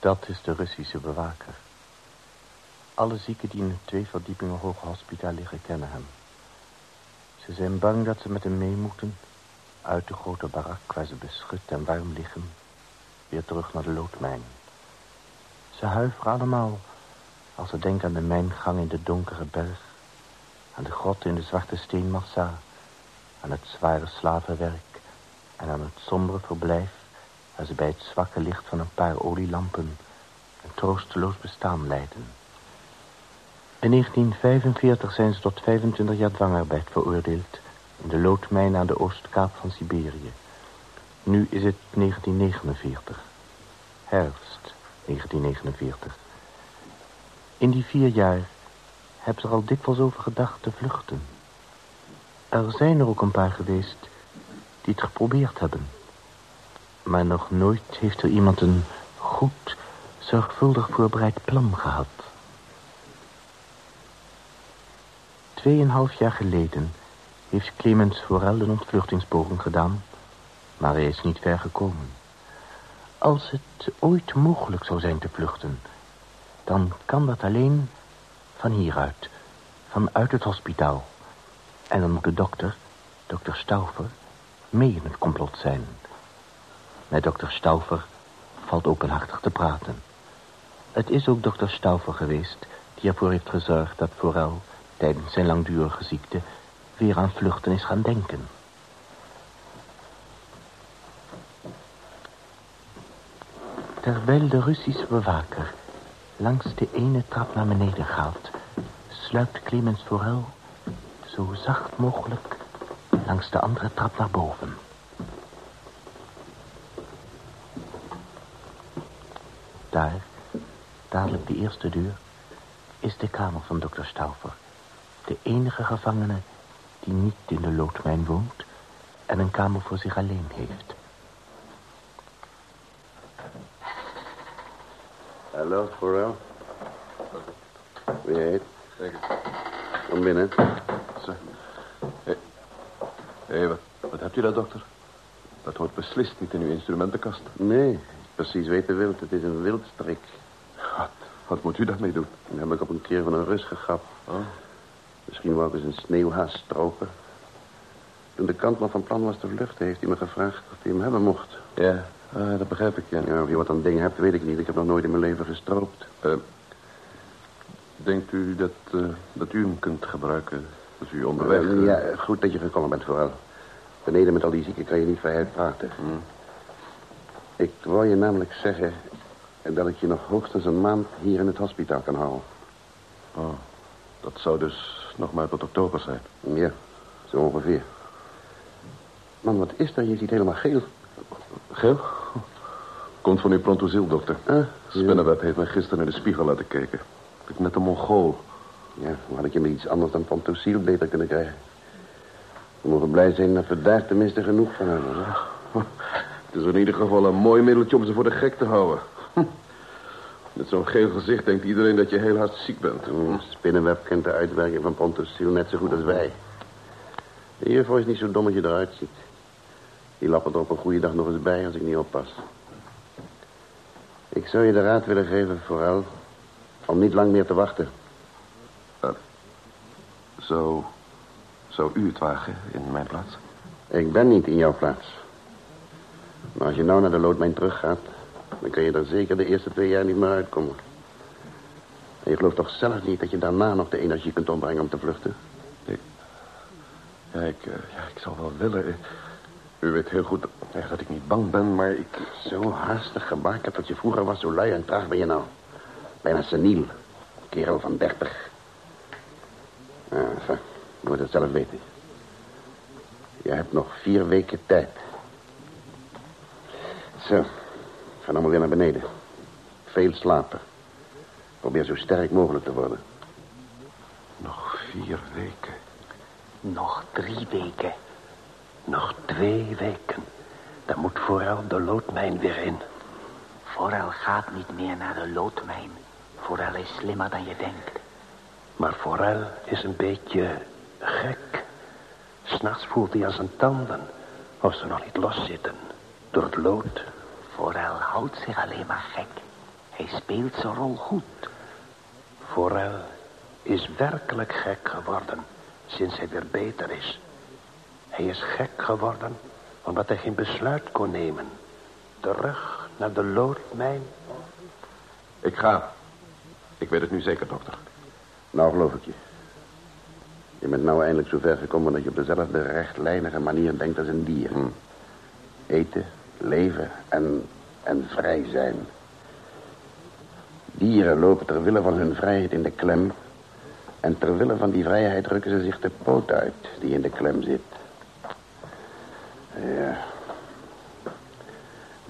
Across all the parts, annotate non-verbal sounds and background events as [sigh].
Dat is de Russische bewaker. Alle zieken die in het twee verdiepingen hoge hospitaal liggen kennen hem. Ze zijn bang dat ze met hem mee moeten... uit de grote barak waar ze beschut en warm liggen... weer terug naar de loodmijn. Ze huiveren allemaal als ze denken aan de mijngang in de donkere berg... aan de grot in de zwarte steenmassa... aan het zware slavenwerk... en aan het sombere verblijf... waar ze bij het zwakke licht van een paar olielampen... een troosteloos bestaan leiden... In 1945 zijn ze tot 25 jaar dwangarbeid veroordeeld... in de loodmijn aan de oostkaap van Siberië. Nu is het 1949. Herfst 1949. In die vier jaar hebben ze er al dikwijls over gedacht te vluchten. Er zijn er ook een paar geweest die het geprobeerd hebben. Maar nog nooit heeft er iemand een goed, zorgvuldig voorbereid plan gehad. Tweeënhalf jaar geleden heeft Clemens Forel een ontvluchtingspoging gedaan, maar hij is niet ver gekomen. Als het ooit mogelijk zou zijn te vluchten, dan kan dat alleen van hieruit, vanuit het hospitaal. En dan moet de dokter, dokter Stauffer, mee in het complot zijn. Met dokter Stauffer valt openhartig te praten. Het is ook dokter Stauffer geweest die ervoor heeft gezorgd dat Forel tijdens zijn langdurige ziekte weer aan vluchten is gaan denken. Terwijl de Russische bewaker langs de ene trap naar beneden gaat... sluipt Clemens Forel zo zacht mogelijk langs de andere trap naar boven. Daar, dadelijk de eerste deur, is de kamer van dokter Stauffer de enige gevangene die niet in de loodmijn woont... en een kamer voor zich alleen heeft. Hallo, Forel. Wie heet? Zeker. Kom binnen. Zo. Hé, hey, wat, wat hebt u daar, dokter? Dat hoort beslist niet in uw instrumentenkast. Nee, precies weten wild. Het is een wildstrik. Wat, wat moet u daarmee doen? Dan heb ik op een keer van een rust gegapt. Oh. Misschien wou ik eens een sneeuwhaas stropen. Toen de kantman van plan was te vluchten, heeft hij me gevraagd of hij hem hebben mocht. Ja, ah, dat begrijp ik, ja. Ja, of je wat aan dingen hebt, weet ik niet. Ik heb nog nooit in mijn leven gestroopt. Eh, denkt u dat, eh, dat u hem kunt gebruiken als u onderweg... Eh, ja, goed dat je gekomen bent, vooral. Beneden met al die zieken kan je niet vrijheid praten. Hmm. Ik wou je namelijk zeggen dat ik je nog hoogstens een maand hier in het hospitaal kan houden. Oh, dat zou dus nog maar tot oktober zijn. Ja, zo ongeveer. Man, wat is er? Je ziet helemaal geel. Geel? Komt van uw prontoziel, dokter. Ah, Spinnenweb heeft mij gisteren in de spiegel laten kijken. Ik ben net een mongool. Ja, dan had ik je met iets anders dan Pantosiel beter kunnen krijgen. We mogen blij zijn dat we daar tenminste genoeg van hebben. Hè? Het is in ieder geval een mooi middeltje om ze voor de gek te houden. [laughs] Met zo'n geel gezicht denkt iedereen dat je heel hard ziek bent. Mm, Spinnenweb kent de uitwerking van Pantosiel net zo goed als wij. De juffrouw is niet zo dom als je eruit ziet. Die lappen er op een goede dag nog eens bij als ik niet oppas. Ik zou je de raad willen geven, vooral... om niet lang meer te wachten. Zou, zou u het wagen in mijn plaats? Ik ben niet in jouw plaats. Maar als je nou naar de loodmijn teruggaat... dan kun je er zeker de eerste twee jaar niet meer uitkomen. En je gelooft toch zelf niet dat je daarna nog de energie kunt opbrengen om te vluchten? Ja, ik, eh, ja, ik zou wel willen. U weet heel goed eh, dat ik niet bang ben, maar ik... Zo haastig gebakerd dat je vroeger was, zo lui en traag ben je nou. Bijna seniel. Kerel van dertig. Ja, enfin, je moet het zelf weten. Je hebt nog vier weken tijd. Zo, ga dan maar weer naar beneden. Veel slapen. Probeer zo sterk mogelijk te worden. Nog vier weken. Nog drie weken. Nog twee weken. Dan moet vooral de loodmijn weer in. Forel gaat niet meer naar de loodmijn. Forel is slimmer dan je denkt. Maar Forel is een beetje gek. S'nachts voelt hij aan zijn tanden. Of ze nog niet loszitten. Door het lood. Forel houdt zich alleen maar gek. Hij speelt zijn rol goed. Forel is werkelijk gek geworden sinds hij weer beter is. Hij is gek geworden omdat hij geen besluit kon nemen. Terug naar de loodmijn. Ik ga. Ik weet het nu zeker, dokter. Nou, geloof ik je. Je bent nou eindelijk zo ver gekomen dat je op dezelfde rechtlijnige manier denkt als een dier. Eten, leven en, en vrij zijn. Dieren lopen ter wille van hun vrijheid in de klem. En ter wille van die vrijheid rukken ze zich de poot uit die in de klem zit. Ja.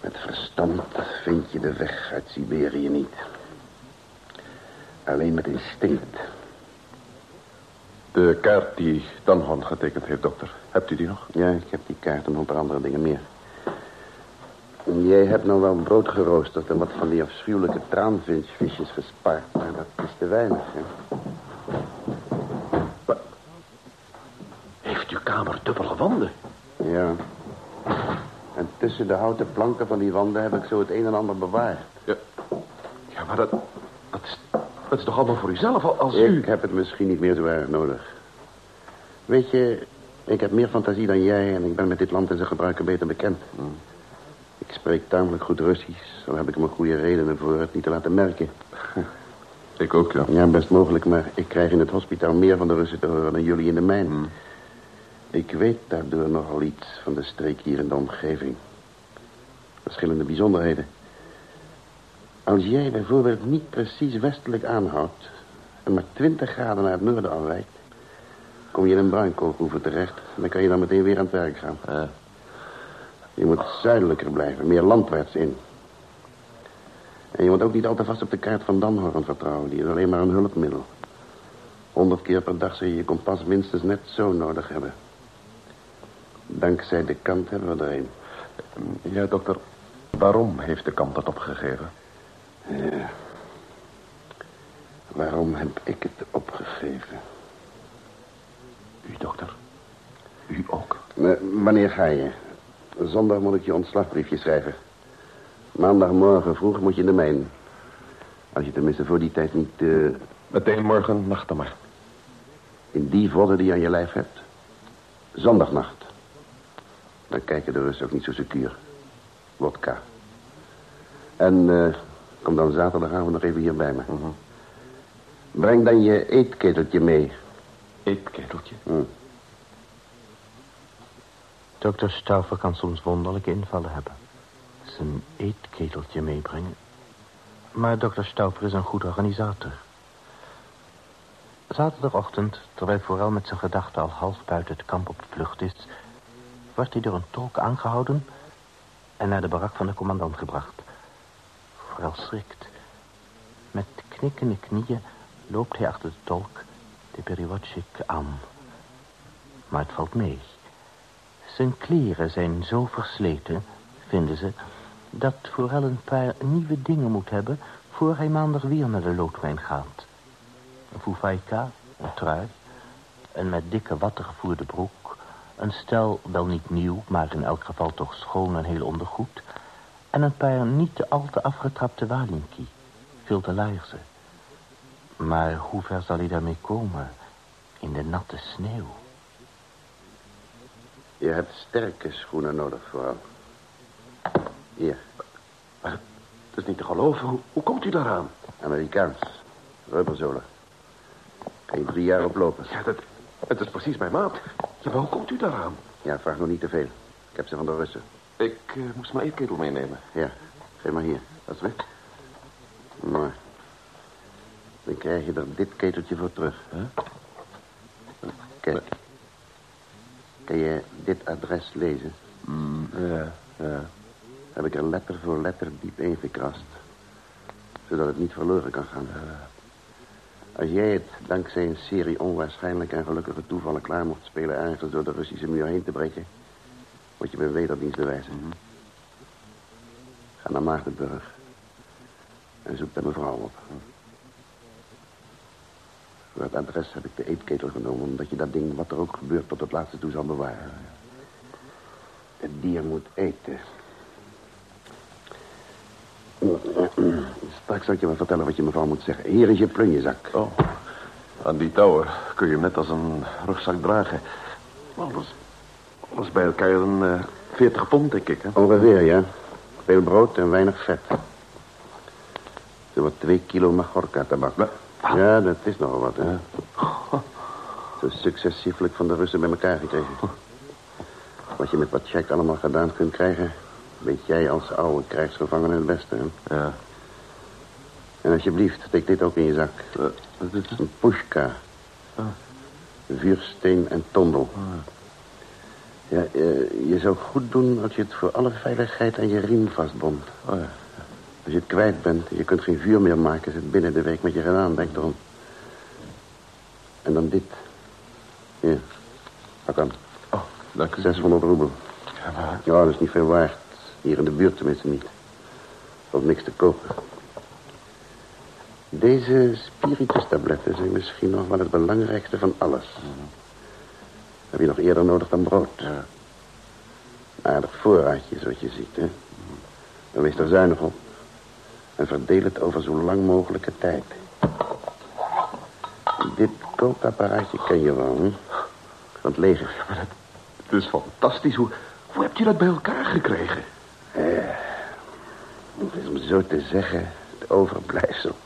Met verstand vind je de weg uit Siberië niet. Alleen met instinct. De kaart die Danhorn getekend heeft, dokter. Hebt u die nog? Ja, ik heb die kaart en een paar andere dingen meer. Jij hebt nou wel brood geroosterd en wat van die afschuwelijke traanvisjes gespaard. Maar dat is te weinig, hè? Heeft uw kamer dubbele wanden? Ja. En tussen de houten planken van die wanden heb ik zo het een en ander bewaard. Ja. Ja, maar dat... Dat is, dat is toch allemaal voor uzelf als Ik u... heb het misschien niet meer zo erg nodig. Weet je, ik heb meer fantasie dan jij... en ik ben met dit land en zijn gebruiken beter bekend. Ik spreek tamelijk goed Russisch. Zo heb ik mijn goede redenen voor het niet te laten merken. [laughs] Ik ook, ja. Ja, best mogelijk, maar ik krijg in het hospitaal meer van de Russen te horen dan jullie in de mijn. Ik weet daardoor nogal iets van de streek hier in de omgeving. Verschillende bijzonderheden. Als jij bijvoorbeeld niet precies westelijk aanhoudt... en maar 20 graden naar het noorden afwijkt... kom je in een bruinkoolhoeven terecht... en dan kan je dan meteen weer aan het werk gaan. Je moet zuidelijker blijven, meer landwaarts in. En je moet ook niet al te vast op de kaart van Danhorn vertrouwen. Die is alleen maar een hulpmiddel. Honderd keer per dag zul je je kompas minstens net zo nodig hebben. Dankzij de kant hebben we er een. Ja, dokter. Waarom heeft de kant dat opgegeven? Ja. Waarom heb ik het opgegeven? U, dokter. U ook. Eh, wanneer ga je? Zondag moet ik je ontslagbriefje schrijven. Maandagmorgen vroeg moet je in de mijn. Als je tenminste voor die tijd niet eh, Meteen morgen nacht dan maar. in die vodden die je aan je lijf hebt. Zondagnacht. Dan kijken de Russen ook niet zo secuur. Wodka. En eh, kom dan zaterdagavond nog even hier bij me. Breng dan je eetketeltje mee. Eetketeltje. Hm. Dokter Stauffer kan soms wonderlijke invallen hebben. Zijn eetketeltje meebrengen. Maar dokter Stauffer is een goed organisator. Zaterdagochtend, terwijl vooral met zijn gedachten al half buiten het kamp op de vlucht is... wordt hij door een tolk aangehouden en naar de barak van de commandant gebracht. Vooral schrikt. Met knikkende knieën loopt hij achter de tolk, de periwatschik, aan. Maar het valt mee. Zijn kleren zijn zo versleten, vinden ze... dat vooral een paar nieuwe dingen moet hebben... voor hij maandag weer naar de loodmijn gaat. Een foufaika, een trui... een met dikke watten gevoerde broek... een stel, wel niet nieuw, maar in elk geval toch schoon en heel ondergoed... en een paar niet te al te afgetrapte walinki. Veel te laarzen. Maar hoe ver zal hij daarmee komen? In de natte sneeuw. Je hebt sterke schoenen nodig, vooral. Hier, Maar het is niet te geloven. Hoe, hoe komt u daaraan? Amerikaans. Rubberzolen. Kan je drie jaar oplopen. Ja, dat, het is precies mijn maat. Ja, maar hoe komt u daaraan? Ja, vraag nog niet te veel. Ik heb ze van de Russen. Ik eh, moest mijn eetketel meenemen. Ja, geef maar hier. Dat is weg. Maar dan krijg je er dit keteltje voor terug. Kijk. Kan je dit adres lezen? Ja, ja. Heb ik er letter voor letter diep ingekrast. Zodat het niet verloren kan gaan. Als jij het dankzij een serie onwaarschijnlijke en gelukkige toevallen klaar mocht spelen... ergens door de Russische muur heen te breken... word je bij wederdienst bewijzen. Ga naar Maagdenburg. En zoek daar mevrouw op. Voor het adres heb ik de eetketel genomen... omdat je dat ding, wat er ook gebeurt, tot het laatste toe zal bewaren. Het dier moet eten. Straks zal ik je wel vertellen wat je mevrouw moet zeggen. Hier is je plunjezak. Oh, aan die touwen kun je hem net als een rugzak dragen. Alles, alles bij elkaar een eh, 40 pond, denk ik, hè? Ongeveer, ja. Veel brood en weinig vet. Zo wat twee kilo Magorka tabak. Ja, dat is nogal wat, hè. Zo successieflijk van de Russen bij elkaar gekregen. Wat je met wat check allemaal gedaan kunt krijgen... weet jij als oude krijgsgevangene het beste, hè. Ja. En alsjeblieft, steek dit ook in je zak. Wat is het? Een pushka. Ah. Vuursteen en tondel. Ja, eh, je zou goed doen als je het voor alle veiligheid aan je riem vastbond. Oh, ja. Als je het kwijt bent en je kunt geen vuur meer maken... is het binnen de week met je gedaan, denk erom. En dan dit. Hier. Pak aan. Oh, dank u. 600 roebel. Ja, maar... Ja, dat is niet veel waard. Hier in de buurt tenminste niet. Ook niks te kopen. Deze spiritustabletten zijn misschien nog wel het belangrijkste van alles. Heb je nog eerder nodig dan brood. Ja. Een aardig voorraadje, zoals je ziet, hè. Dan wees er zuinig op. En verdeel het over zo lang mogelijke tijd. Dit kookapparaatje ken je wel, hè? Van het leger. Is fantastisch. Hoe, hoe hebt je dat bij elkaar gekregen? Het is om zo te zeggen het overblijfsel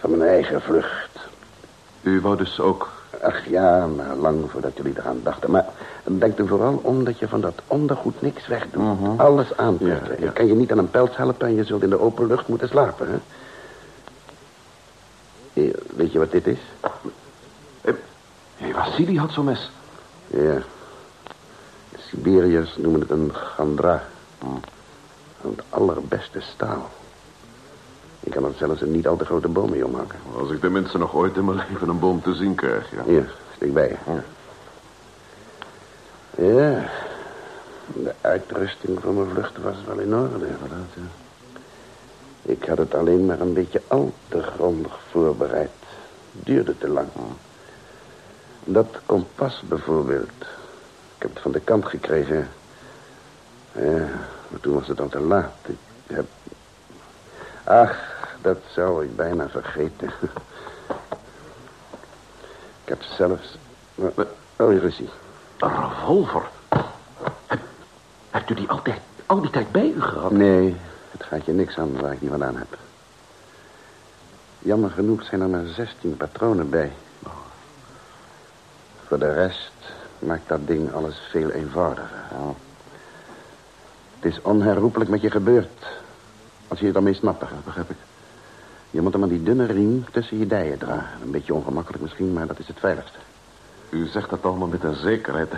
van mijn eigen vlucht. U wou dus ook... Ach ja, maar lang voordat jullie eraan dachten. Maar denk er vooral om dat je van dat ondergoed niks wegdoet. Mhm. Alles aantrekken. Ja, ja. Ik kan je niet aan een pels helpen en je zult in de open lucht moeten slapen, hè? Hier, weet je wat dit is? Hé, hey, Vassili had zo'n mes. Ja. De Siberiërs noemen het een gandra. Van het allerbeste staal. Je kan er zelfs een niet al te grote boom mee omhakken. Als ik tenminste nog ooit in mijn leven een boom te zien krijg, ja. Hier, stik bij je. Ja. De uitrusting voor mijn vlucht was wel in orde. Inderdaad, ja. Ik had het alleen maar een beetje al te grondig voorbereid. Duurde te lang. Dat kompas bijvoorbeeld. Ik heb het van de kant gekregen. Ja, maar toen was het al te laat. Ik heb... Ach, dat zou ik bijna vergeten. Ik heb zelfs... Oh, hier is hij. Een revolver. Heb, hebt u die altijd, al die tijd bij u gehad? Nee, het gaat je niks aan waar ik die vandaan heb. Jammer genoeg zijn er maar 16 patronen bij. Voor de rest maakt dat ding alles veel eenvoudiger. Het is onherroepelijk met je gebeurd. Als je het daarmee snapt, begrijp- begrijp ik. Je moet hem aan die dunne riem tussen je dijen dragen. Een beetje ongemakkelijk misschien, maar dat is het veiligste. U zegt dat allemaal met een zekerheid.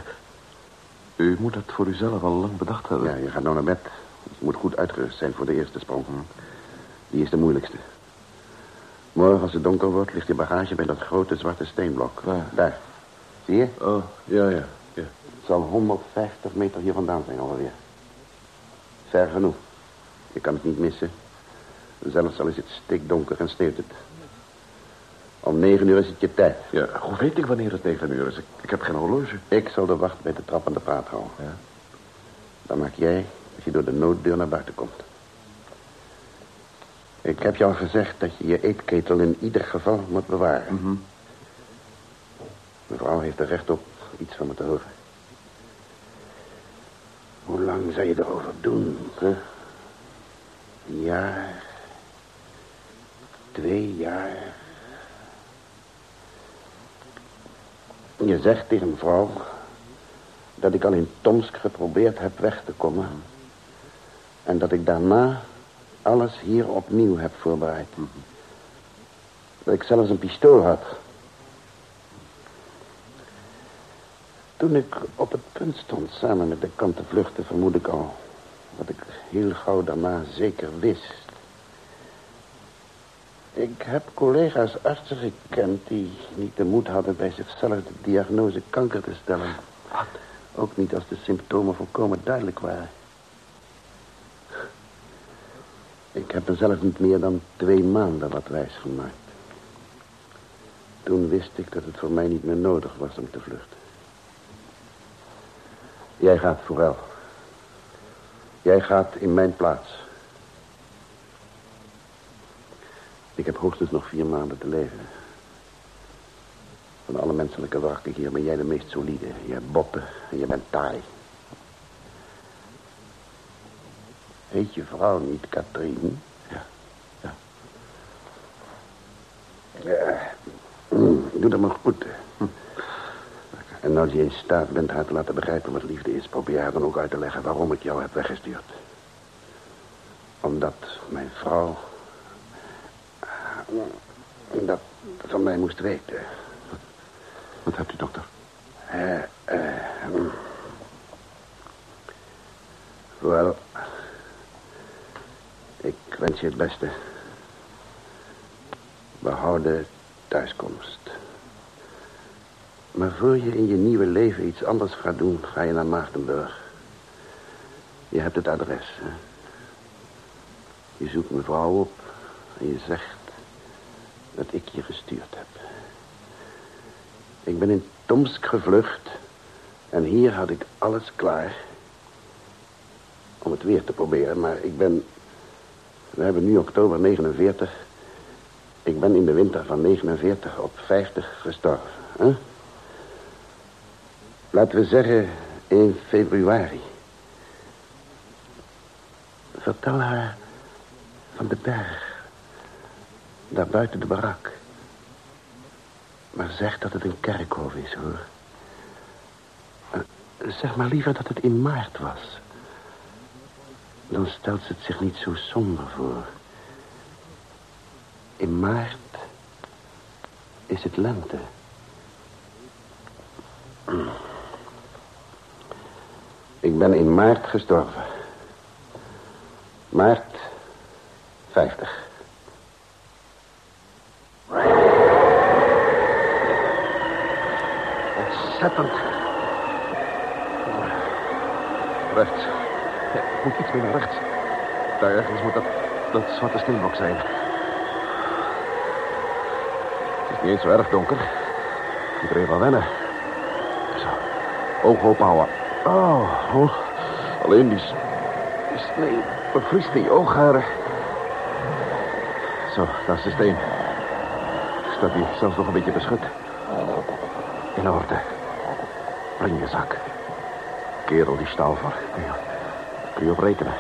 U moet het voor uzelf al lang bedacht hebben. Ja, je gaat nou naar bed. Je moet goed uitgerust zijn voor de eerste sprong. Die is de moeilijkste. Morgen als het donker wordt, ligt je bagage bij dat grote zwarte steenblok. Waar? Daar. Zie je? Oh, ja, ja. ja. Het zal 150 meter hier vandaan zijn ongeveer. Ver genoeg. Je kan het niet missen. Zelfs al is het stikdonker en sneeuwt het. Om negen uur is het je tijd. Ja, hoe weet ik wanneer het negen uur is? Ik, ik heb geen horloge. Ik zal de wacht bij de trap aan de praat houden. Ja. Dan maak jij als je door de nooddeur naar buiten komt. Ik heb jou gezegd dat je je eetketel in ieder geval moet bewaren. Mhm. Mevrouw heeft er recht op iets van me te horen. Hoe lang zou je erover doen? Hè? Een jaar. Twee jaar. Je zegt tegen mevrouw dat ik al in Tomsk geprobeerd heb weg te komen. En dat ik daarna alles hier opnieuw heb voorbereid. Dat ik zelfs een pistool had. Toen ik op het punt stond samen met de kant te vluchten, vermoed ik al wat ik heel gauw daarna zeker wist. Ik heb collega's artsen gekend die niet de moed hadden bij zichzelf de diagnose kanker te stellen. Wat? Ook niet als de symptomen volkomen duidelijk waren. Ik heb mezelf niet meer dan twee maanden wat wijs gemaakt. Toen wist ik dat het voor mij niet meer nodig was om te vluchten. Jij gaat vooral. Jij gaat in mijn plaats. Ik heb hoogstens nog vier maanden te leven. Van alle menselijke wrakken hier ben jij de meest solide. Je hebt botten en je bent taai. Heet je vrouw niet Katrien? Ja, ja. Ja. Doe dat maar goed. En als je in staat bent haar te laten begrijpen wat liefde is... probeer haar dan ook uit te leggen waarom ik jou heb weggestuurd. Omdat mijn vrouw... dat van mij moest weten. Wat hebt u, dokter? Eh, eh. Wel, ik wens je het beste. Behouden thuiskomst. Maar voor je in je nieuwe leven iets anders gaat doen, ga je naar Maartenburg. Je hebt het adres, hè? Je zoekt mevrouw op en je zegt dat ik je gestuurd heb. Ik ben in Tomsk gevlucht en hier had ik alles klaar om het weer te proberen, maar ik ben... We hebben nu oktober 49. Ik ben in de winter van 49 op 50 gestorven. Hè? Laten we zeggen in februari. Vertel haar van de berg. Daar buiten de barak. Maar zeg dat het een kerkhof is, hoor. Eh, Zeg maar liever dat het in maart was. Dan stelt ze het zich niet zo somber voor. In maart is het lente. Ik ben in maart gestorven. Maart 50. Ontzettend. Rechts. Ja, ik moet iets meer naar rechts. Daar ergens moet dat, dat zwarte steenblok zijn. Het is niet eens zo erg donker. Ik moet er even aan wennen. Zo. Ogen open houden. Oh, oh. Alleen die, die sneeuw bevriest die oogharen. Zo, daar is de steen. Staat hier zelfs nog een beetje beschut. In orde. Kerel, die. Kun je, kun je op rekenen.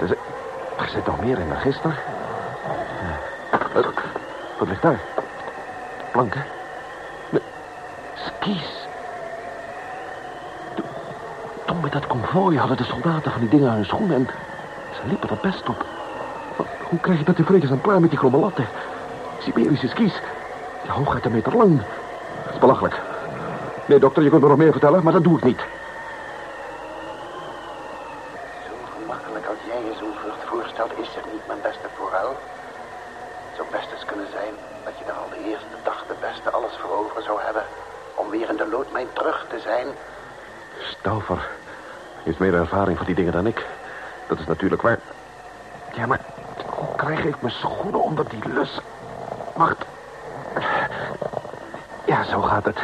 Er zit, er nog meer in dan gisteren. Wat ligt daar? Planken? Nee, skis. Toen- met dat konvooi hadden de soldaten van die dingen aan hun schoenen... en ze liepen er best op. Hoe krijg je dat in vredesnaam klaar met die kromme latten? Siberische skis. Hooguit een meter lang. Dat is belachelijk. Nee, dokter, je kunt me nog meer vertellen, maar dat doe ik niet. Zo gemakkelijk als jij je zo'n vlucht voorstelt, is er niet, mijn beste vooral. Het zou best eens kunnen zijn dat je er al de eerste dag de beste alles voor over zou hebben... om weer in de loodmijn terug te zijn. Staufer heeft meer ervaring van die dingen dan ik. Dat is natuurlijk waar. Ja, maar krijg ik mijn schoenen onder die lus? Wacht. Ja, zo gaat het.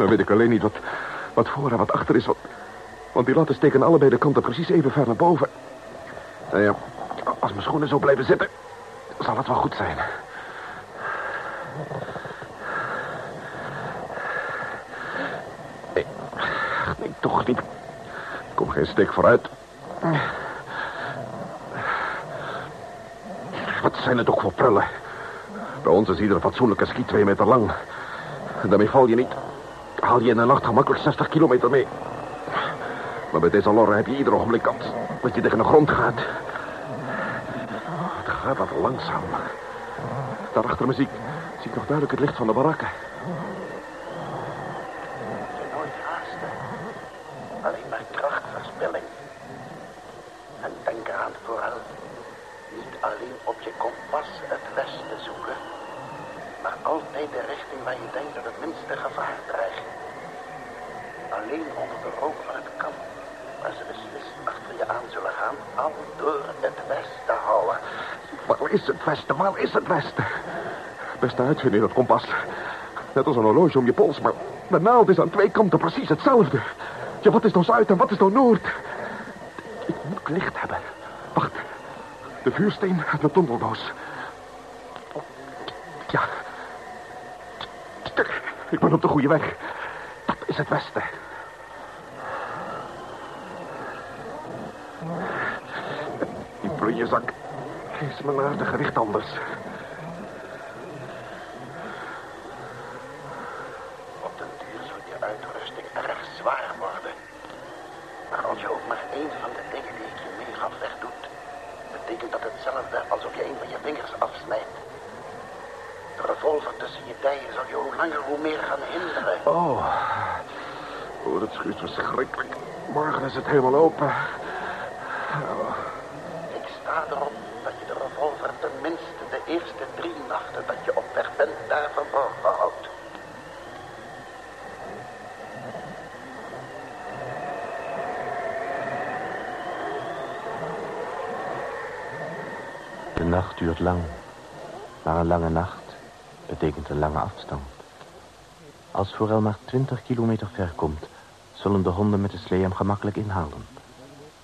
Dan weet ik alleen niet wat, wat voor en wat achter is. Want, want die latten steken allebei de kanten precies even ver naar boven. Nou ja, als mijn schoenen zo blijven zitten, zal het wel goed zijn. Nee, nee toch niet. Kom geen stek vooruit. Wat zijn het ook voor prullen? Bij ons is iedere fatsoenlijke ski twee meter lang. Daarmee val je niet. Haal je in een nacht gemakkelijk 60 kilometer mee. Maar bij deze lorren heb je ieder ogenblik kans dat je tegen de grond gaat. Het gaat wat langzaam. Daar achter me zie ik, nog duidelijk het licht van de barakken. Je nooit. Alleen maar krachtverspilling. En denk eraan vooral. Niet alleen op je kompas het westen zoeken. Maar altijd de richting waar je denkt dat het minste gevaar dreigt. Alleen onder de rook van het kamp. Waar ze beslist achter je aan zullen gaan. Al door het westen houden. Waar is het westen? Waar is het westen? Beste uitvinden in het kompas. Net als een horloge om je pols, maar de naald is aan twee kanten precies hetzelfde. Ja, wat is nou zuid en wat is nou noord? Ik moet licht hebben. Wacht. De vuursteen uit mijn tondeldoos. Ja. Ik ben op de goede weg. Dat is het westen. Die plunjezak is mijn gewicht anders. Op den duur zal je uitrusting erg zwaar worden. Maar als je ook maar één van de dingen die ik je meegaf wegdoet... betekent dat hetzelfde alsof je een van je vingers afsnijdt. De revolver tussen je dijen zal je hoe langer hoe meer gaan hinderen. Oh. Oh, dat schuurt verschrikkelijk. Morgen is het helemaal open. Oh. Ik sta erop dat je de revolver tenminste de eerste drie nachten dat je op weg bent daar verborgen houdt. De nacht duurt lang. Maar een lange nacht betekent een lange afstand. Als Forel maar 20 kilometer ver komt... zullen de honden met de slee hem gemakkelijk inhalen.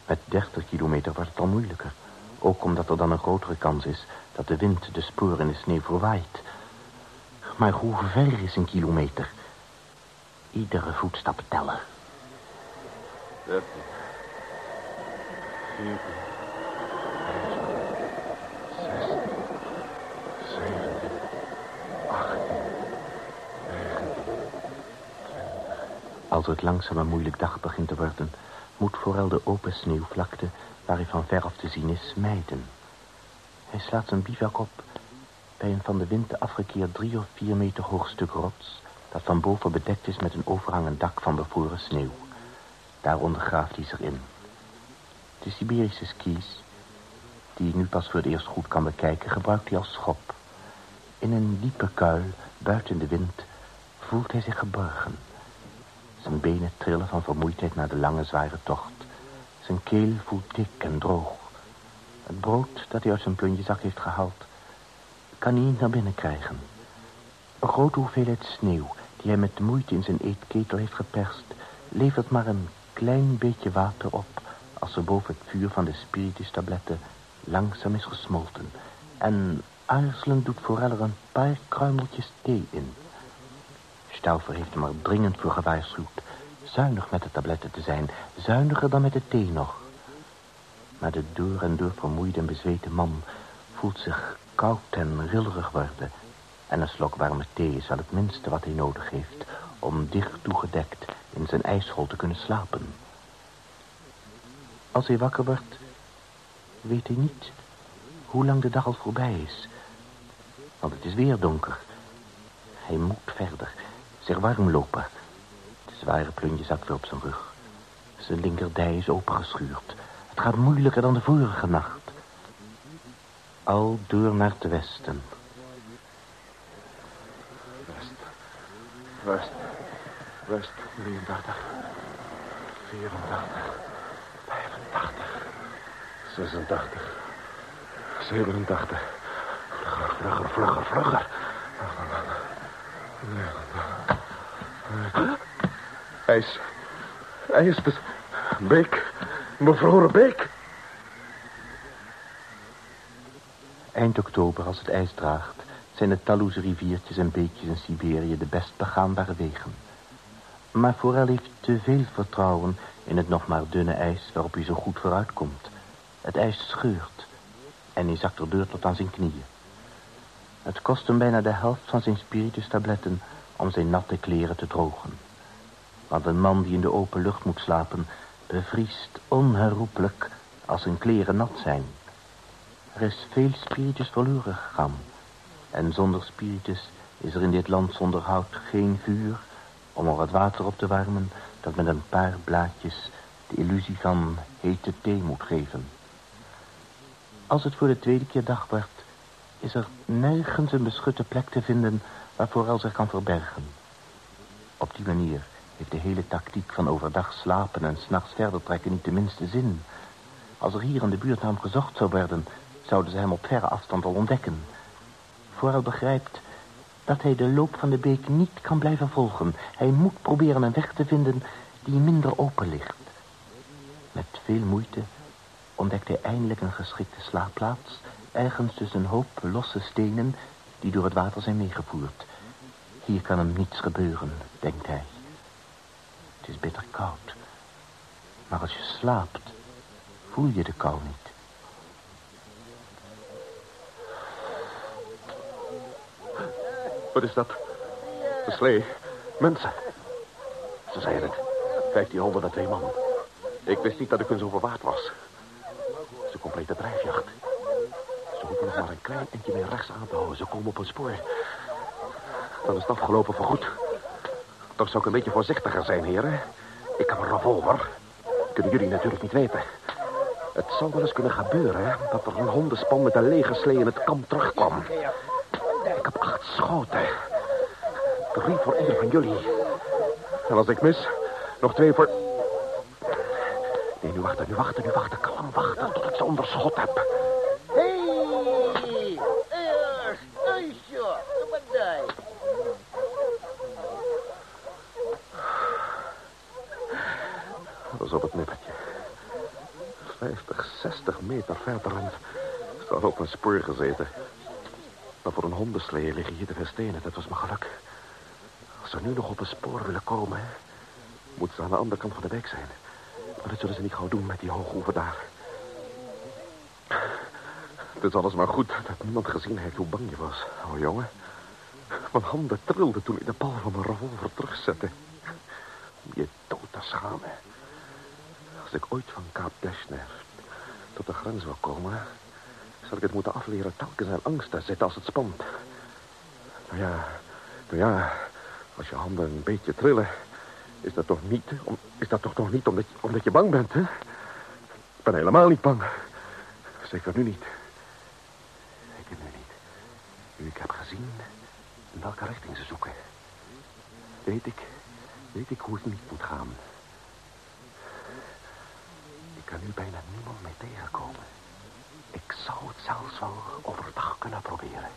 Met 30 kilometer wordt het al moeilijker. Ook omdat er dan een grotere kans is... dat de wind de sporen in de sneeuw verwaait. Maar hoe ver is een kilometer? Iedere voetstap tellen. 13. 14. Als het langzaam een moeilijk dag begint te worden... moet vooral de open sneeuwvlakte, waar hij van veraf te zien is, mijden. Hij slaat zijn bivak op bij een van de wind afgekeerd drie of vier meter hoog stuk rots... dat van boven bedekt is met een overhangend dak van bevroren sneeuw. Daaronder graaft hij zich in. De Siberische skis, die ik nu pas voor het eerst goed kan bekijken, gebruikt hij als schop. In een diepe kuil, buiten de wind, voelt hij zich geborgen. Zijn benen trillen van vermoeidheid na de lange, zware tocht. Zijn keel voelt dik en droog. Het brood dat hij uit zijn plunjezak heeft gehaald, kan hij niet naar binnen krijgen. Een grote hoeveelheid sneeuw, die hij met moeite in zijn eetketel heeft geperst, levert maar een klein beetje water op als ze boven het vuur van de spiritustabletten langzaam is gesmolten. En aarzelend doet Forel er een paar kruimeltjes thee in. Stauffer heeft hem er dringend voor gewaarschuwd. Zuinig met de tabletten te zijn. Zuiniger dan met de thee nog. Maar de door en door vermoeide en bezweten man voelt zich koud en rillerig worden. En een slok warme thee is wel het minste wat hij nodig heeft... om dicht toegedekt in zijn ijshol te kunnen slapen. Als hij wakker wordt, weet hij niet hoe lang de dag al voorbij is. Want het is weer donker. Hij moet verder, zich warm lopen. De zware plunje zakt weer op zijn rug. Zijn linkerdij is opengeschuurd. Het gaat moeilijker dan de vorige nacht. Al door naar het westen. West. West. West. 33. 84. 85. 86. 87. Vlugger, vlugger, vlugger, vlugger. IJs. IJs, de beek. Bevroren beek. Eind oktober, als het ijs draagt... zijn de talloze riviertjes en beekjes in Siberië de best begaanbare wegen. Maar Forel heeft te veel vertrouwen in het nog maar dunne ijs waarop hij zo goed vooruit komt. Het ijs scheurt en hij zakt erdoor tot aan zijn knieën. Het kost hem bijna de helft van zijn spiritustabletten om zijn natte kleren te drogen. Want een man die in de open lucht moet slapen bevriest onherroepelijk als zijn kleren nat zijn. Er is veel spiritus verloren gegaan. En zonder spiritus is er in dit land zonder hout geen vuur om er wat water op te warmen dat met een paar blaadjes de illusie van hete thee moet geven. Als het voor de tweede keer dag wordt, is er nergens een beschutte plek te vinden waar Forel zich kan verbergen. Op die manier heeft de hele tactiek van overdag slapen en s'nachts verder trekken niet de minste zin. Als er hier in de buurt naar hem gezocht zou worden, zouden ze hem op verre afstand al ontdekken. Forel begrijpt dat hij de loop van de beek niet kan blijven volgen. Hij moet proberen een weg te vinden die minder open ligt. Met veel moeite ontdekt hij eindelijk een geschikte slaapplaats... ergens tussen een hoop losse stenen die door het water zijn meegevoerd. Hier kan hem niets gebeuren, denkt hij. Het is bitter koud. Maar als je slaapt, voel je de kou niet. Wat is dat? De slee. Mensen. Ze zeiden het. 1502 man. Ik wist niet dat ik hun zo verwaard was. Het is een complete drijfjacht. Ze hoeven nog maar een klein eindje meer rechts aan te houden. Ze komen op een spoor. Dan is het afgelopen voorgoed. Toch zou ik een beetje voorzichtiger zijn, heren. Ik heb een revolver. Kunnen jullie natuurlijk niet weten. Het zou wel eens kunnen gebeuren, dat er een hondenspan met een lege slee in het kamp terugkwam. Ik heb acht schoten. Drie voor ieder van jullie. En als ik mis, nog twee voor... Nee, nu wachten, nu wachten, nu wachten. Kalm wachten tot ik ze onder schot heb. Hey! Eerst, Eusje, wat daar? Dat is op het nippertje. 50, 60 meter verder en ze hadden op een spoor gezeten. Maar voor een hondenslee liggen hier de stenen. Dat was mijn geluk. Als ze nu nog op een spoor willen komen... moeten ze aan de andere kant van de weg zijn. Maar dat zullen ze niet gauw doen met die hooghoeven daar. Het is alles maar goed dat niemand gezien heeft hoe bang je was, oh jongen. Mijn handen trilden toen ik de bal van mijn revolver terugzette. Om je dood te schamen. Als ik ooit van Kaap Deshnev tot de grens wil komen... zal ik het moeten afleren telkens in angst te zitten als het spant. Nou ja, nou ja, als je handen een beetje trillen... is dat toch niet, om, is dat toch nog niet omdat, omdat je bang bent, hè? Ik ben helemaal niet bang. Zeker nu niet. Zeker nu niet. Nu ik heb gezien in welke richting ze zoeken. Weet ik, weet ik hoe het niet moet gaan. Kan nu bijna niemand meer tegenkomen. Ik zou het zelfs wel overdag kunnen proberen.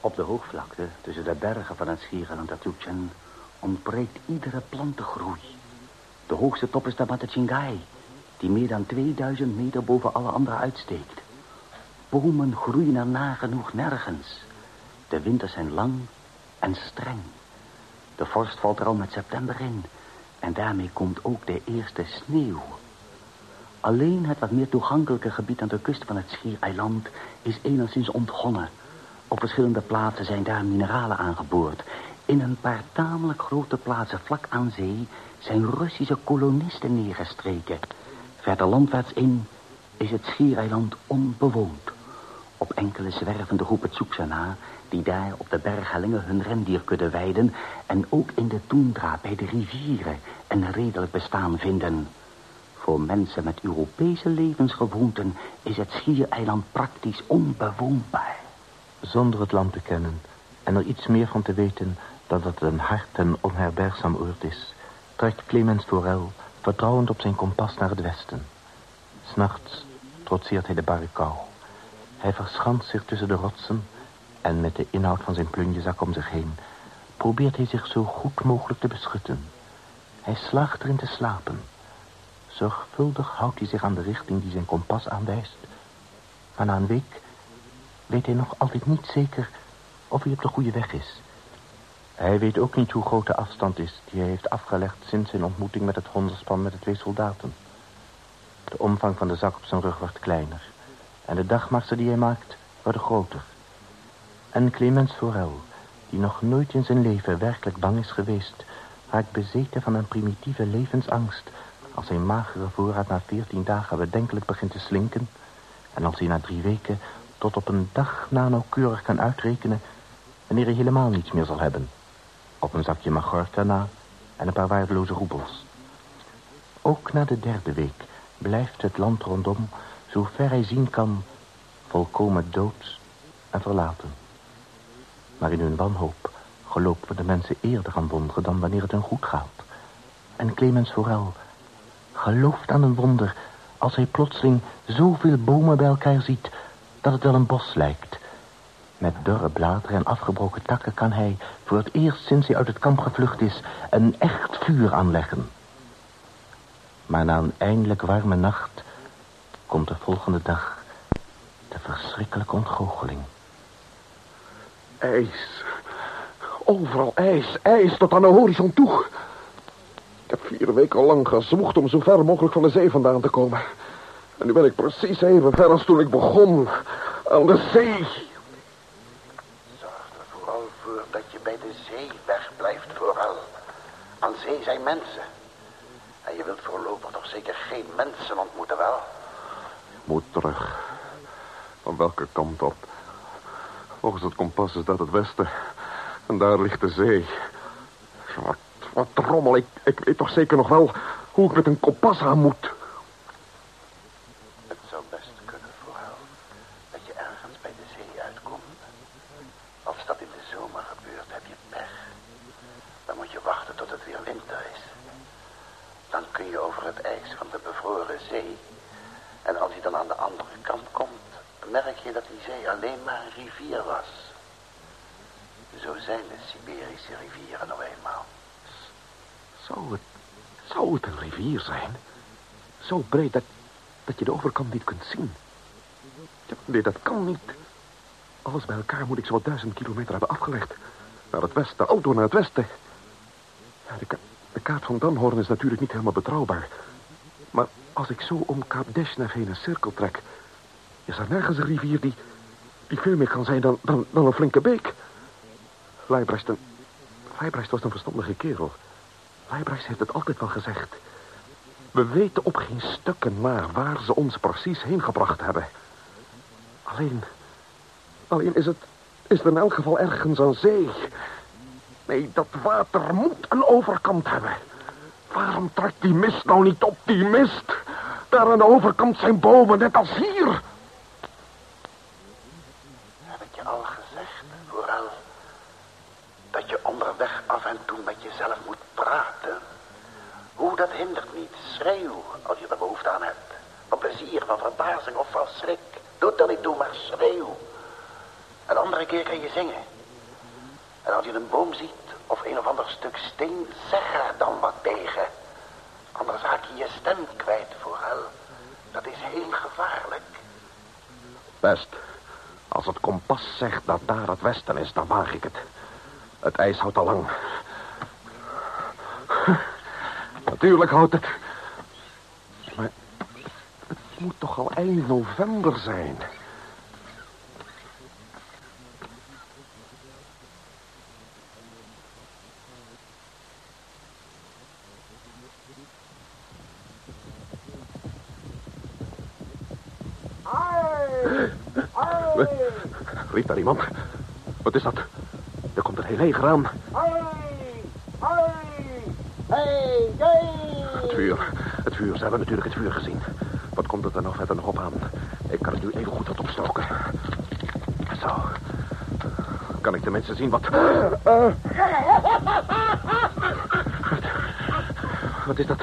Op de hoogvlakte tussen de bergen van het Schiereiland Tatutjen ontbreekt iedere plantengroei. De hoogste top is de Matachingai, die meer dan 2000 meter boven alle andere uitsteekt. Bomen groeien er nagenoeg nergens. De winters zijn lang en streng. De vorst valt er al met september in. En daarmee komt ook de eerste sneeuw. Alleen het wat meer toegankelijke gebied aan de kust van het Schiereiland is enigszins ontgonnen. Op verschillende plaatsen zijn daar mineralen aangeboord. In een paar tamelijk grote plaatsen vlak aan zee zijn Russische kolonisten neergestreken. Verder landwaarts in is het Schiereiland onbewoond. Op enkele zwervende groepen Tsuksana die daar op de berghellingen hun rendierkudde weiden... en ook in de toendra bij de rivieren een redelijk bestaan vinden. Voor mensen met Europese levensgewoonten is het Schiereiland praktisch onbewoonbaar. Zonder het land te kennen en er iets meer van te weten dan dat het een hard en onherbergzaam oord is, trekt Clemens Forel vertrouwend op zijn kompas naar het westen. S'nachts trotseert hij de barre. Hij verschanst zich tussen de rotsen en met de inhoud van zijn plunjezak om zich heen probeert hij zich zo goed mogelijk te beschutten. Hij slaagt erin te slapen. Zorgvuldig houdt hij zich aan de richting die zijn kompas aanwijst. Maar na een week weet hij nog altijd niet zeker of hij op de goede weg is. Hij weet ook niet hoe groot de afstand is die hij heeft afgelegd sinds zijn ontmoeting met het hondenspan met de twee soldaten. De omvang van de zak op zijn rug wordt kleiner en de dagmarsen die hij maakt worden groter. En Clemens Forel, die nog nooit in zijn leven werkelijk bang is geweest, raakt bezeten van een primitieve levensangst als zijn magere voorraad na veertien dagen bedenkelijk begint te slinken en als hij na drie weken tot op een dag na nauwkeurig kan uitrekenen wanneer hij helemaal niets meer zal hebben. Op een zakje magorka na en een paar waardeloze roebels. Ook na de derde week blijft het land rondom, zover hij zien kan, volkomen dood en verlaten. Maar in hun wanhoop gelopen de mensen eerder aan wonderen dan wanneer het hun goed gaat. En Clemens vooral gelooft aan een wonder als hij plotseling zoveel bomen bij elkaar ziet dat het wel een bos lijkt. Met dorre bladeren en afgebroken takken kan hij, voor het eerst sinds hij uit het kamp gevlucht is, een echt vuur aanleggen. Maar na een eindelijk warme nacht komt de volgende dag de verschrikkelijke ontgoocheling. IJs. Overal ijs, ijs tot aan de horizon toe. Ik heb vier weken lang gezwoegd om zo ver mogelijk van de zee vandaan te komen. En nu ben ik precies even ver als toen ik begon. Aan de zee. Zorg er vooral voor dat je bij de zee wegblijft, vooral. Aan zee zijn mensen. En je wilt voorlopig toch zeker geen mensen ontmoeten, wel? Moet terug. Van welke kant op? Volgens het kompas is dat het westen. En daar ligt de zee. Wat, wat rommel, ik, ik weet toch zeker nog wel hoe ik met een kompas aan moet. Het zou best kunnen, vooral, dat je ergens bij de zee uitkomt. Als dat in de zomer gebeurt, heb je pech. Dan moet je wachten tot het weer winter is. Dan kun je over het ijs van de bevroren zee. En als je dan aan de andere kant komt, merk je dat die zee alleen maar een rivier was. Zo zijn de Siberische rivieren nou eenmaal. Zou het, zou het een rivier zijn? Zo breed dat, dat je de overkant niet kunt zien. Ja, nee, dat kan niet. Alles bij elkaar moet ik zo'n duizend kilometer hebben afgelegd. Naar het westen, auto naar het westen. Ja, de, ka- de kaart van Danhorn is natuurlijk niet helemaal betrouwbaar. Maar als ik zo om Kaap Deshnev heen een cirkel trek... is er nergens een rivier die, veel meer kan zijn dan, dan, dan een flinke beek. Leibrecht, was een verstandige kerel. Leibrecht heeft het altijd wel gezegd. We weten op geen stukken na waar ze ons precies heen gebracht hebben. Alleen... Alleen is het... Is er in elk geval ergens aan zee. Nee, dat water moet een overkant hebben. Waarom trekt die mist nou niet op, die mist? Daar aan de overkant zijn bomen, net als hier. Heb ik je al gezegd, vooral, dat je onderweg af en toe met jezelf moet praten. Hoe, dat hindert niet. Schreeuw als je er behoefte aan hebt. Van plezier, van verbazing of van schrik. Doe het dan niet, doe maar schreeuw. Een andere keer kan je zingen. En als je een boom ziet of een of ander stuk steen, zeg er dan wat tegen. Anders raak je je stem kwijt, vooral. Dat is heel gevaarlijk. Best. Als het kompas zegt dat daar het westen is, dan waag ik het. Het ijs houdt al lang. Natuurlijk houdt het. Maar het moet toch al eind november zijn. Riep daar iemand? Wat is dat? Hey! Het vuur. Het vuur. Ze hebben natuurlijk het vuur gezien. Wat komt het er nog verder nog op aan? Ik kan het nu even goed wat opstoken. Zo. Kan ik de mensen zien wat... Wat- is dat?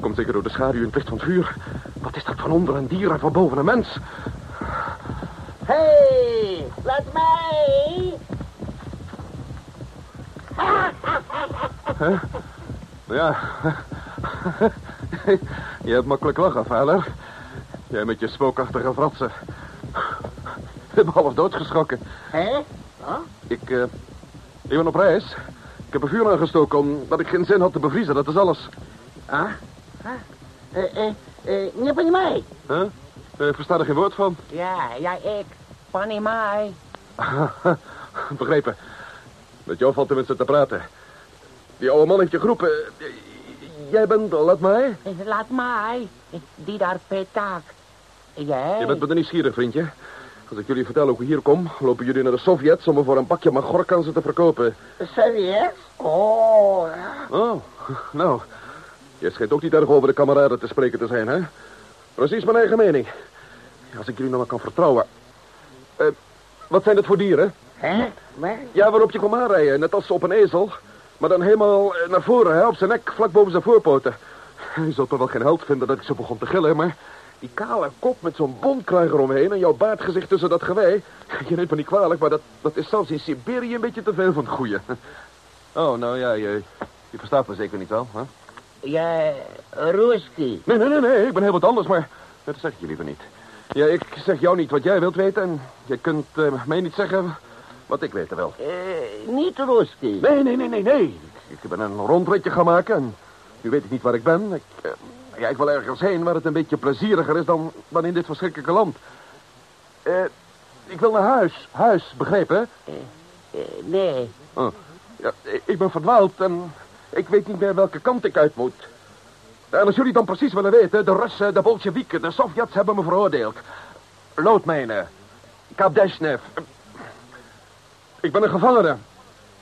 Komt zeker door de schaduw en het licht van het vuur. Wat is dat van onder een dier en van boven een mens? Hey, laat mij! Ja. Je hebt makkelijk lachen, vader. Jij met je spookachtige fratsen. Ik heb me half doodgeschrokken. Hé? Ik, eh, ik ben op reis. Ik heb een vuur aangestoken omdat ik geen zin had te bevriezen. Dat is alles. Ah? Ah? Eh, eh, eh, не понимай. Huh? Ik versta er geen woord van. Ja, ja, ik. Понимай. [laughs] Begrepen. Met jou valt tenminste te praten. Die oude man heeft je geroepen. Jij bent, laat mij. Laat mij. Die daar petak. Jij? Je bent me er nieuwsgierig, vriendje. Als ik jullie vertel hoe ik hier kom, lopen jullie naar de Sovjets om me voor een bakje magorkansen te verkopen. Serieus? Oh, ja. Oh, nou. Je schijnt ook niet erg over de kameraden te spreken te zijn, hè? Precies mijn eigen mening. Als ik jullie nog maar kan vertrouwen. Eh, wat zijn het voor dieren? Hè? Ja, waarop je komt aanrijden, net als op een ezel. Maar dan helemaal eh, naar voren, hè, op zijn nek, vlak boven zijn voorpoten. Je zult toch wel geen held vinden dat ik zo begon te gillen, maar... Die kale kop met zo'n bontkruig eromheen en jouw baardgezicht tussen dat gewei. Je neemt me niet kwalijk, maar dat, dat is zelfs in Siberië een beetje te veel van het goede. Oh, nou ja, je, je verstaat me zeker niet wel, hè? Ja, Roeski. Nee, nee, nee, nee, ik ben heel wat anders, maar dat zeg ik je liever niet. Ja, ik zeg jou niet wat jij wilt weten en je kunt eh, mij niet zeggen wat ik weten wil. Eh, niet Roeski. Nee, nee, nee, nee, nee. Ik, ben een rondritje gaan maken en nu weet ik niet waar ik ben. Ik, eh, ja, ik wil ergens heen waar het een beetje plezieriger is dan, dan in dit verschrikkelijke land. Eh, ik wil naar huis. Huis, begrepen? Eh, nee. Oh, ja, ik ben verdwaald en ik weet niet meer welke kant ik uit moet. En als jullie dan precies willen weten, de Russen, de Bolsjewieken, de Sovjets hebben me veroordeeld. Loodmijnen, Kabdeshnev. Ik ben een gevangene.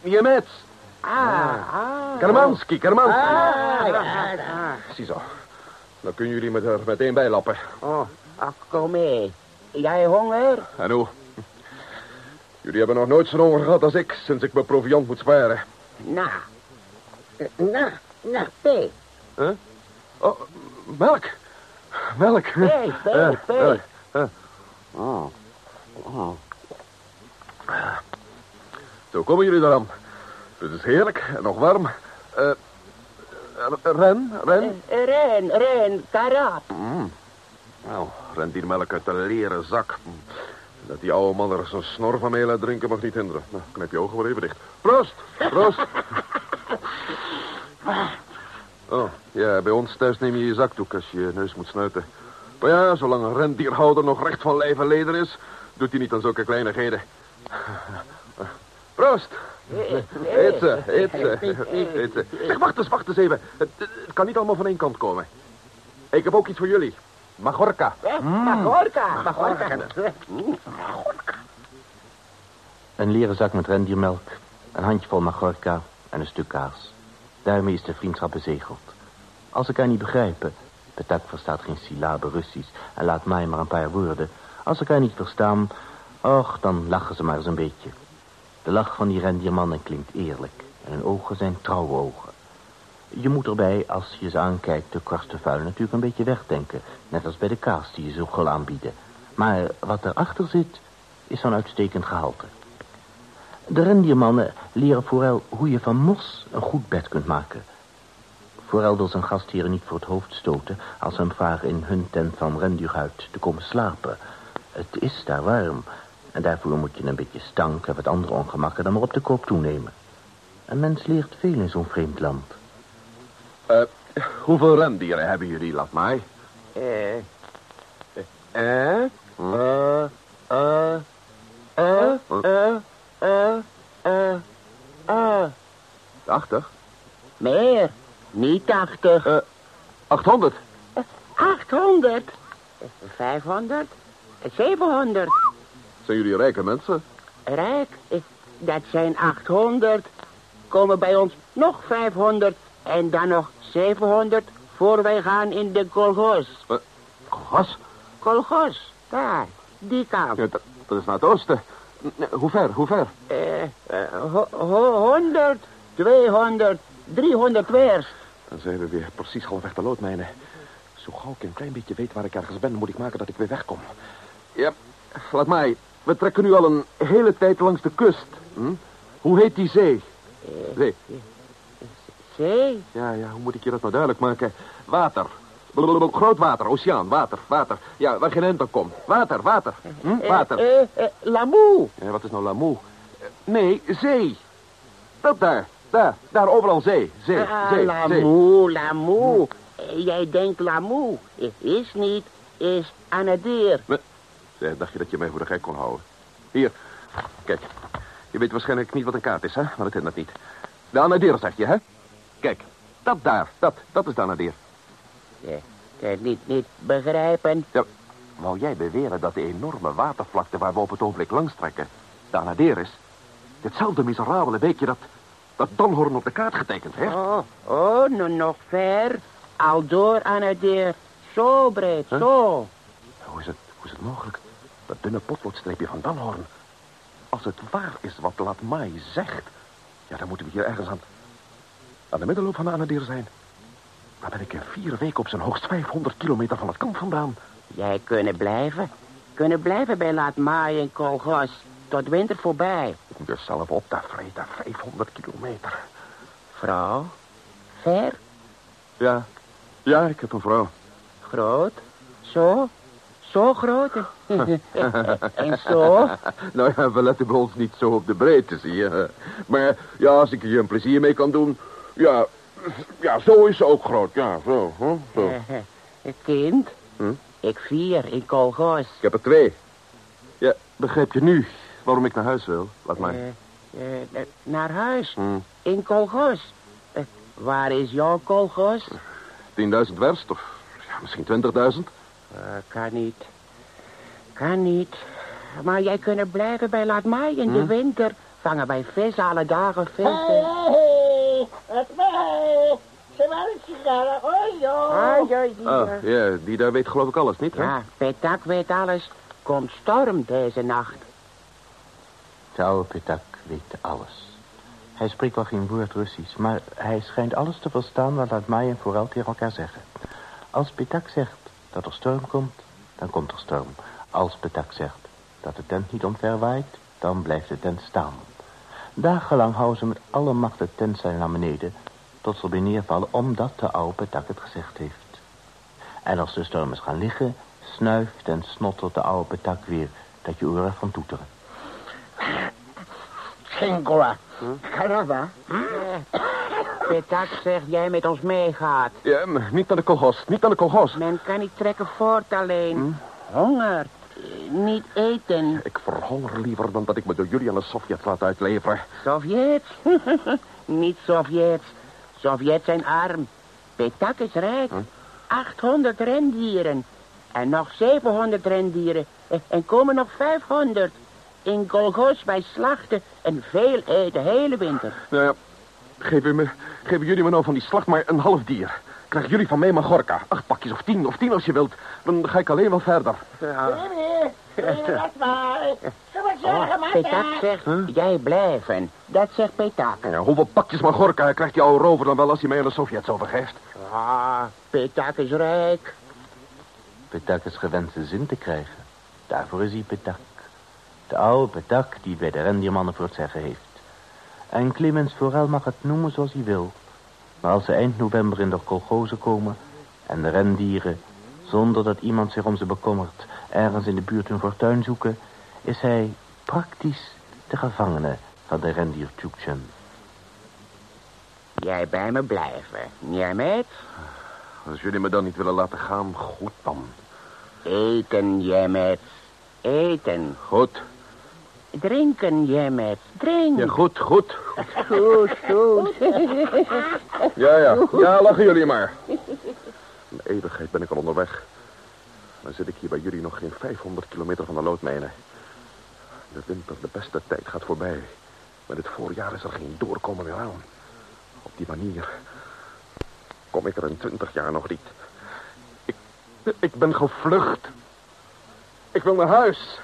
Niemets. Ah, ah. Kermansky, Kermansky. Ah, ja, ja. Ziezo. Dan kunnen jullie me er meteen bij lappen. Oh, ach, kom mee. Jij honger? En hoe? Jullie hebben nog nooit zo'n honger gehad als ik, sinds ik mijn proviant moet sparen. Nou. Nou, nou, P. Huh? Oh, melk. Melk. Pee, pee, pee. melk. Eh. Oh. Oh. Zo komen jullie dan. Het is heerlijk en nog warm. Eh, ren, ren. Eh, Ren, ren, karap. Mm. Nou, rendiermelk uit de leren zak. Dat die oude man er zo'n snor van mee laat drinken mag niet hinderen. Nou, knip je ogen maar even dicht. Proost, proost. [laughs] Oh, ja, bij ons thuis neem je je zakdoek als je je neus moet snuiten. Maar ja, zolang een rendierhouder nog recht van lijf en leden is... doet hij niet aan zulke kleinigheden. Proost. Eet ze, eet ze, eet ze. Zeg, wacht eens, wacht eens even. Het, het kan niet allemaal van één kant komen. Ik heb ook iets voor jullie. Magorka. Eh, Magorka, Magorka. Een leren zak met rendiermelk, een handjevol magorka en een stuk kaas. Daarmee is de vriendschap bezegeld. Als ik haar niet begrijpen, Petak verstaat geen syllabe Russisch en laat mij maar een paar woorden. Als ik haar niet verstaan, och, dan lachen ze maar eens een beetje. De lach van die rendiermannen klinkt eerlijk en hun ogen zijn trouwe ogen. Je moet erbij, als je ze aankijkt, de korstevuil natuurlijk een beetje wegdenken. Net als bij de kaas die je zo gul aanbieden. Maar wat erachter zit, is van uitstekend gehalte. De rendiermannen leren vooral hoe je van mos een goed bed kunt maken. Vooral wil zijn gastheren niet voor het hoofd stoten... als ze hem vragen in hun tent van rendierhuid te komen slapen. Het is daar warm. En daarvoor moet je een beetje stank en wat andere ongemakken... dan maar op de koop toenemen. Een mens leert veel in zo'n vreemd land. Eh, hoeveel rendieren hebben jullie, laat mij? Eh, Eh? eh, eh, eh, eh, eh, eh, eh. 80? Meer, niet 80. Eh, 800? 800. 500. 700. Zijn jullie rijke mensen? Rijk, dat zijn 800. Komen bij ons nog 500. En dan nog 700 voor wij gaan in de kolgos. Gas? Kolgos, daar, die kant. Ja, dat, dat is naar het oosten. Nee, hoe ver, hoe ver? Eh, eh, ho- ho- 100, 200, 300 weer. Dan zijn we weer precies halfweg de loodmijnen. Zo gauw ik een klein beetje weet waar ik ergens ben... moet ik maken dat ik weer wegkom. Ja, laat mij. We trekken nu al een hele tijd langs de kust. Hm? Hoe heet die zee? Zee. Zee, Ja, ja, hoe moet ik je dat nou duidelijk maken? Water. Blablabla, Groot water, oceaan, water, water. Ja, waar geen aan komt. Water, water. Hm? Water. Eh, eh, eh, Lamoe. Ja, wat is nou Lamoe? Eh, Nee, zee. Dat daar. Daar, daar overal zee. Zee, Ah, zee. Lamoe, Lamoe. Eh, Jij denkt Lamoe. Eh, Is niet, is Anadir. Zeg, dacht je dat je mij voor de gek kon houden? Hier, kijk. Je weet waarschijnlijk niet wat een kaart is, hè? Maar dat ken dat niet. De Anadir, zeg je, hè? Kijk, dat daar, dat, dat is de. Eh, eh, niet, niet begrijpen. Ja, wou jij beweren dat de enorme watervlakte waar we op het ogenblik langs trekken... de is? Hetzelfde miserabele beekje dat... dat Danhorn op de kaart getekend heeft? Oh, oh, nu nog ver. Al door. Zo breed, zo. Hoe is het, hoe is het mogelijk? Dat dunne potloodstreepje van Danhorn. Als het waar is wat Latmai zegt... ja, dan moeten we hier ergens aan... aan de middelloop van de Anadir zijn. Dan ben ik in vier weken op zijn hoogst 500 kilometer van het kamp vandaan. Jij kunnen blijven. Kunnen blijven bij Laat Maaien en Kolgos. Tot winter voorbij. Ik moet dus zelf op, daar vreten 500 kilometer. Vrouw? Ver? Ja, Ja. Ja, ik heb een vrouw. Groot? Zo? Zo groot? [laughs] en zo? nou ja, we letten bij ons niet zo op de breedte, zie je. Maar ja, als ik je een plezier mee kan doen... Ja, ja zo is ze ook groot. Ja, zo. Hè? zo. [laughs] kind? Hm? Ik vier in Kolgos. Ik heb er twee. Ja, begrijp je nu waarom ik naar huis wil? Laat maar. Eh, eh, eh, naar huis? Hm. In Kolgos? Eh, waar is jouw Kolgos? 10.000 werst of ja, misschien 20.000. Eh, kan niet. Kan niet. Maar jij kunt er blijven bij Laat Maai in de Hm? winter. Vangen wij vis alle dagen vissen. Hey, het mij. Ze waren sigaren. Joh. Ah, ja, die daar. ja, die daar weet geloof ik alles, niet? hè? Ja, Petak weet alles. Komt storm deze nacht. De oude Petak weet alles. Hij spreekt wel geen woord Russisch, maar hij schijnt alles te verstaan wat Admai en Forel tegen elkaar zeggen. Als Petak zegt dat er storm komt, dan komt er storm. Als Petak zegt dat de tent niet omver waait, dan blijft de tent staan. Dagenlang houden ze met alle macht de tentzeil naar beneden, tot ze erbij neervallen omdat de oude Petak het gezegd heeft. En als de storm is gaan liggen, snuift en snottert de oude Petak weer, dat je oren van toeteren. Singora. Karava. Petak zegt jij met ons meegaat. Ja, maar niet naar de kolhos, niet naar de kolhos. Men kan niet trekken voort alleen. Hm? Honger. Niet eten. Ik verhonger liever dan dat ik me door jullie aan de Sovjet laat uitleveren. Sovjets? [laughs] niet Sovjets. Sovjets zijn arm. Petak is rijk. 800 rendieren. En nog 700 rendieren. En- En komen nog 500. In Golgos bij slachten. En veel eten, hele winter. Nou ja, geven, me, geven jullie me nou van die slag maar een half dier. Krijgen jullie van mij Magorka. Acht pakjes of tien, of tien als je wilt. Dan ga ik alleen wel verder. Laat maar. Ze was zeggen, maar. Petak zegt, jij blijven. Dat zegt Petak. Ja, hoeveel pakjes Magorka krijgt die oude rover dan wel als hij mij aan de Sovjets overgeeft? Ah, Petak is rijk. Petak is gewend zijn zin te krijgen. Daarvoor is hij Petak. De oude Petak die bij de rendiermannen voor het zeggen heeft. En Clemens Forel mag het noemen zoals hij wil. Maar als ze eind november in de kolgozen komen... en de rendieren, zonder dat iemand zich om ze bekommert... ergens in de buurt hun fortuin zoeken... is hij praktisch de gevangene van de rendier Tjoekchen. Jij bij me blijven. Jij met? Als jullie me dan niet willen laten gaan, goed dan. Eten, jij met. Eten. Goed. Drinken, jij met. Drink. Ja, goed, goed. Goed, goed. [laughs] Ja, ja. Ja, lachen jullie maar. Een eeuwigheid ben ik al onderweg. Dan zit ik hier bij jullie nog geen 500 kilometer van de loodmijnen. De winter, de beste tijd gaat voorbij. Met het voorjaar is er geen doorkomen meer aan. Op die manier kom ik er in twintig jaar nog niet. Ik, ik ben gevlucht. Ik wil naar huis.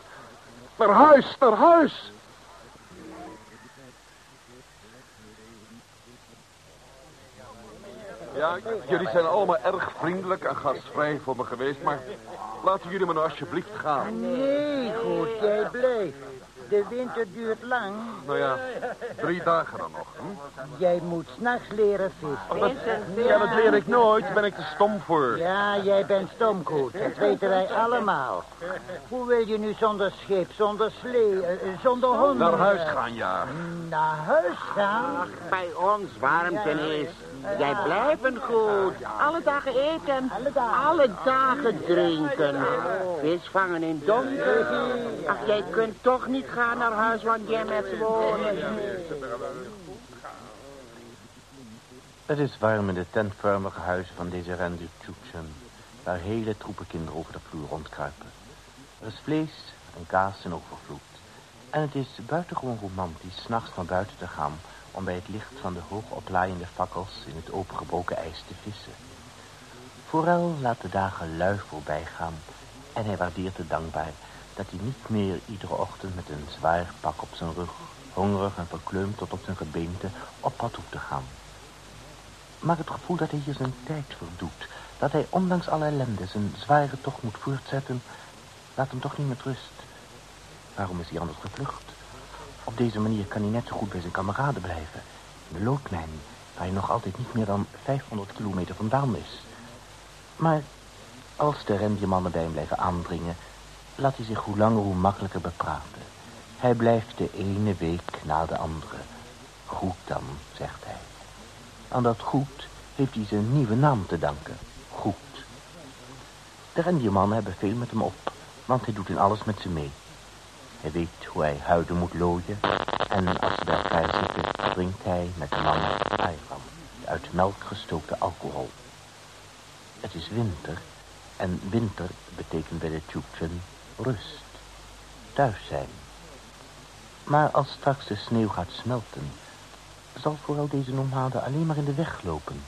Naar huis, naar huis. Ja, jullie zijn allemaal erg vriendelijk en gastvrij voor me geweest, maar laten jullie me nou alsjeblieft gaan. Nee, goed, jij blijft. De winter duurt lang. Nou ja, drie dagen dan nog. Hm? Jij moet s'nachts leren vissen. Ja, dat leer ik nooit, daar ben ik te stom voor. Ja, jij bent stomgoed. Dat weten wij allemaal. Hoe wil je nu zonder schip, zonder slee, eh, eh, zonder honden? Naar huis gaan, ja. Naar huis gaan? Bij ons warmte is. Jij blijven goed. Alle dagen eten. Alle dagen. Alle dagen drinken. Vis vangen in donker. Ach, jij kunt toch niet gaan naar huis, want jij met wonen. Het is warm in de tentvormige huizen van deze rendier Tjoekchen... waar hele troepen kinderen over de vloer rondkruipen. Er is vlees en kaas in overvloed. En het is buitengewoon romantisch s'nachts naar buiten te gaan... om bij het licht van de hoog oplaaiende fakkels in het opengebroken ijs te vissen. Forel laat de dagen lui voorbij gaan... en hij waardeert het dankbaar dat hij niet meer iedere ochtend met een zwaar pak op zijn rug... hongerig en verkleumd tot op zijn gebeente op pad hoeft te gaan. Maar het gevoel dat hij hier zijn tijd verdoet... dat hij ondanks alle ellende zijn zware tocht moet voortzetten... laat hem toch niet met rust. Waarom is hij anders gevlucht? Op deze manier kan hij net zo goed bij zijn kameraden blijven. De loodmijn, waar hij nog altijd niet meer dan 500 kilometer vandaan is. Maar als de rendiermannen bij hem blijven aandringen... laat hij zich hoe langer hoe makkelijker bepraten. Hij blijft de ene week na de andere. Goed dan, zegt hij. Aan dat goed heeft hij zijn nieuwe naam te danken. Goed. De rendiermannen hebben veel met hem op, want hij doet in alles met ze mee. Hij weet hoe hij huiden moet looien. En als ze bij elkaar zitten, drinkt hij met de mannen ayran, uit melk gestookte alcohol. Het is winter en winter betekent bij de Tjoekchen rust. Thuis zijn. Maar als straks de sneeuw gaat smelten... zal vooral deze nomade alleen maar in de weg lopen.